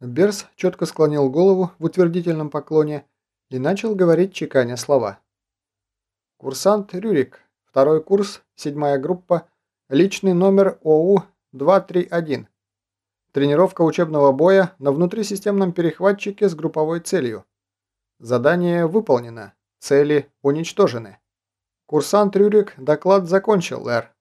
Берс четко склонил голову в утвердительном поклоне и начал говорить чеканя слова. «Курсант Рюрик, второй курс, седьмая группа, личный номер ОУ-231. Тренировка учебного боя на внутрисистемном перехватчике с групповой целью. Задание выполнено, цели уничтожены. Курсант Рюрик доклад закончил, Эр».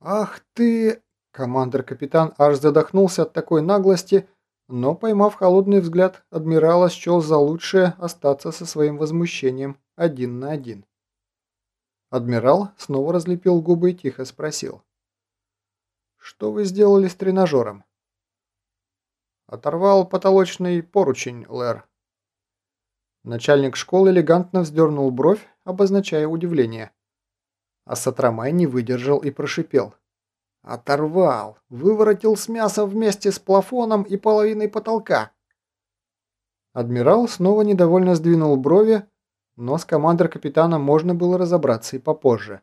«Ах ты...» Командир-капитан аж задохнулся от такой наглости, но, поймав холодный взгляд, адмирала счел за лучшее остаться со своим возмущением один на один. Адмирал снова разлепил губы и тихо спросил. «Что вы сделали с тренажером?» «Оторвал потолочный поручень, Лэр». Начальник школы элегантно вздернул бровь, обозначая удивление. А Сатрамай не выдержал и прошипел. Оторвал, выворотил с мяса вместе с плафоном и половиной потолка. Адмирал снова недовольно сдвинул брови, но с командой капитана можно было разобраться и попозже.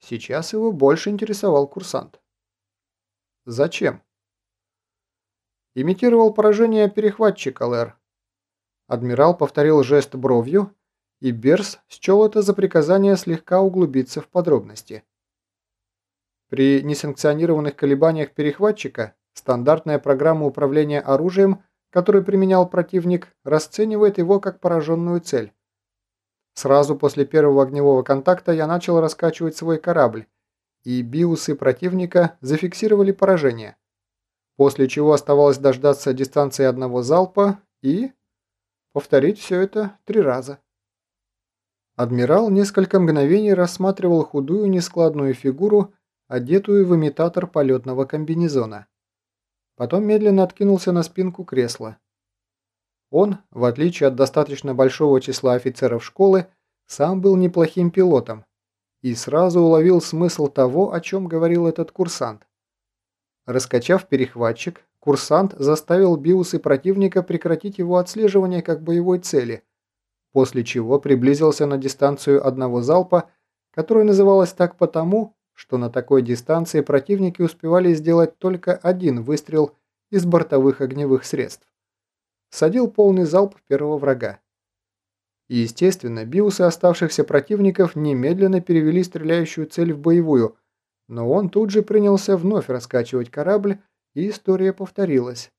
Сейчас его больше интересовал курсант. Зачем? Имитировал поражение перехватчика, Лэр. Адмирал повторил жест бровью, и Берс счел это за приказание слегка углубиться в подробности. При несанкционированных колебаниях перехватчика стандартная программа управления оружием, которую применял противник, расценивает его как пораженную цель. Сразу после первого огневого контакта я начал раскачивать свой корабль, и биусы противника зафиксировали поражение, после чего оставалось дождаться дистанции одного залпа и повторить все это три раза. Адмирал несколько мгновений рассматривал худую нескладную фигуру, одетую в имитатор полетного комбинезона. Потом медленно откинулся на спинку кресла. Он, в отличие от достаточно большого числа офицеров школы, сам был неплохим пилотом и сразу уловил смысл того, о чем говорил этот курсант. Раскачав перехватчик, курсант заставил биусы противника прекратить его отслеживание как боевой цели, после чего приблизился на дистанцию одного залпа, которая называлась так потому, что на такой дистанции противники успевали сделать только один выстрел из бортовых огневых средств. Садил полный залп первого врага. И, естественно, биусы оставшихся противников немедленно перевели стреляющую цель в боевую, но он тут же принялся вновь раскачивать корабль, и история повторилась.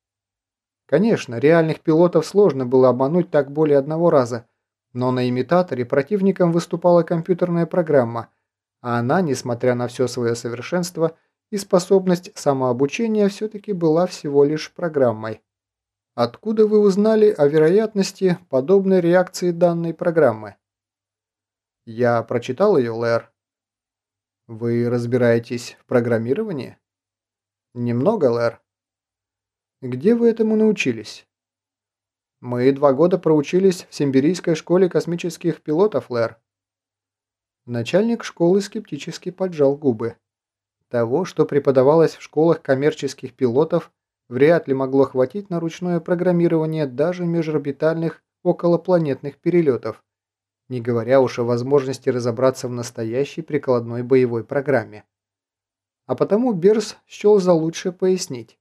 Конечно, реальных пилотов сложно было обмануть так более одного раза, но на имитаторе противником выступала компьютерная программа – а она, несмотря на все свое совершенство и способность самообучения, все-таки была всего лишь программой. Откуда вы узнали о вероятности подобной реакции данной программы? Я прочитал ее, Лэр. Вы разбираетесь в программировании? Немного, Лэр. Где вы этому научились? Мы два года проучились в Симбирийской школе космических пилотов, Лэр. Начальник школы скептически поджал губы. Того, что преподавалось в школах коммерческих пилотов, вряд ли могло хватить на ручное программирование даже межорбитальных околопланетных перелетов, не говоря уж о возможности разобраться в настоящей прикладной боевой программе. А потому Берс счел за лучшее пояснить.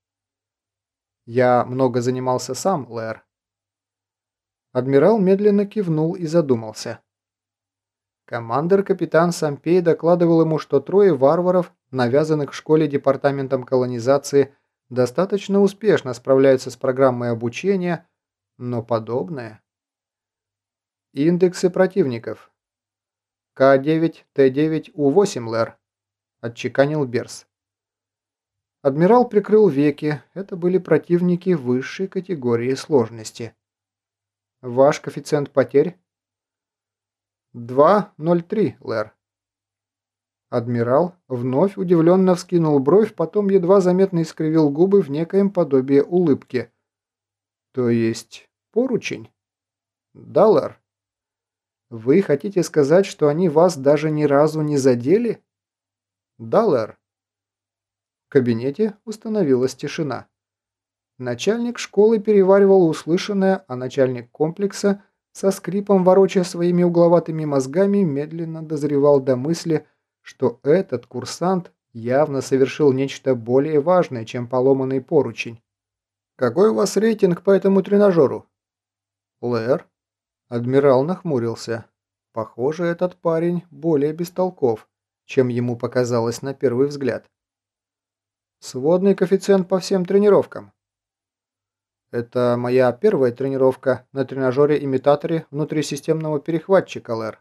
«Я много занимался сам, Лэр». Адмирал медленно кивнул и задумался. Командир-капитан Сампей докладывал ему, что трое варваров, навязанных в школе департаментом колонизации, достаточно успешно справляются с программой обучения, но подобное... Индексы противников. К9, Т9, У8, Лэр, отчеканил Берс. Адмирал прикрыл веки, это были противники высшей категории сложности. Ваш коэффициент потерь? 2.03, Лэр. Адмирал вновь удивленно вскинул бровь, потом едва заметно искривил губы в некоем подобие улыбки. То есть поручень? Да, Лэр. Вы хотите сказать, что они вас даже ни разу не задели? Да, Лэр. В кабинете установилась тишина. Начальник школы переваривал услышанное, а начальник комплекса со скрипом ворочая своими угловатыми мозгами, медленно дозревал до мысли, что этот курсант явно совершил нечто более важное, чем поломанный поручень. Какой у вас рейтинг по этому тренажеру? Лэр? Адмирал нахмурился. Похоже, этот парень более бестолков, чем ему показалось на первый взгляд. Сводный коэффициент по всем тренировкам. Это моя первая тренировка на тренажере-имитаторе внутрисистемного перехватчика, Лэр.